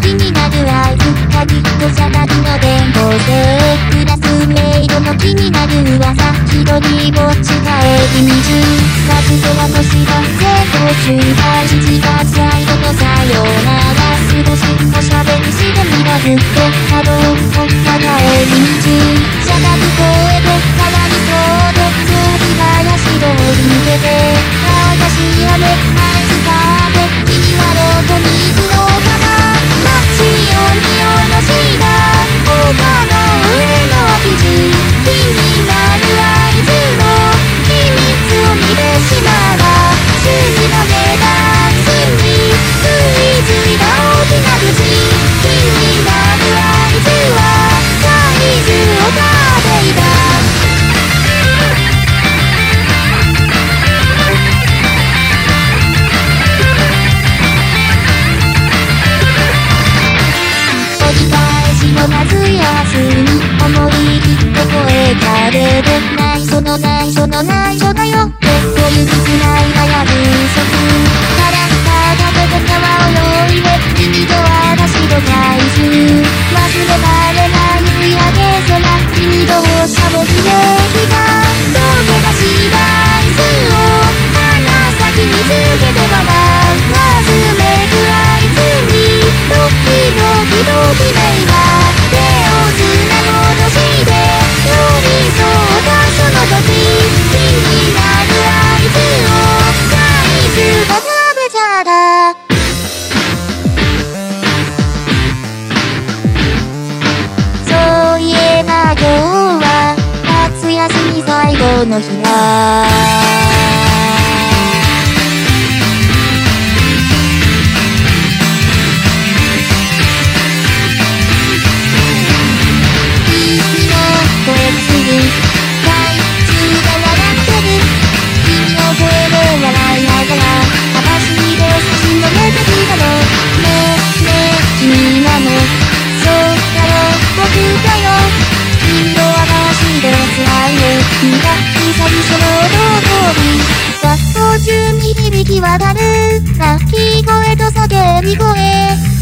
気になるアイスカリとシャガルの電報でクラスメイドの気になる噂。ど人ぼっちが永遠に中学生は年が成功中大事がゃ世界ないその内緒の内緒だよ結う許しない悩み不足ただただただ川を泳いで君と私の大事忘れられない売上げ空君とおしゃべりで日たどけかしらいつを鼻先につけてばうまずめくあいつにドキドキドキメイは 보내주라. わたる鳴き声と叫び声。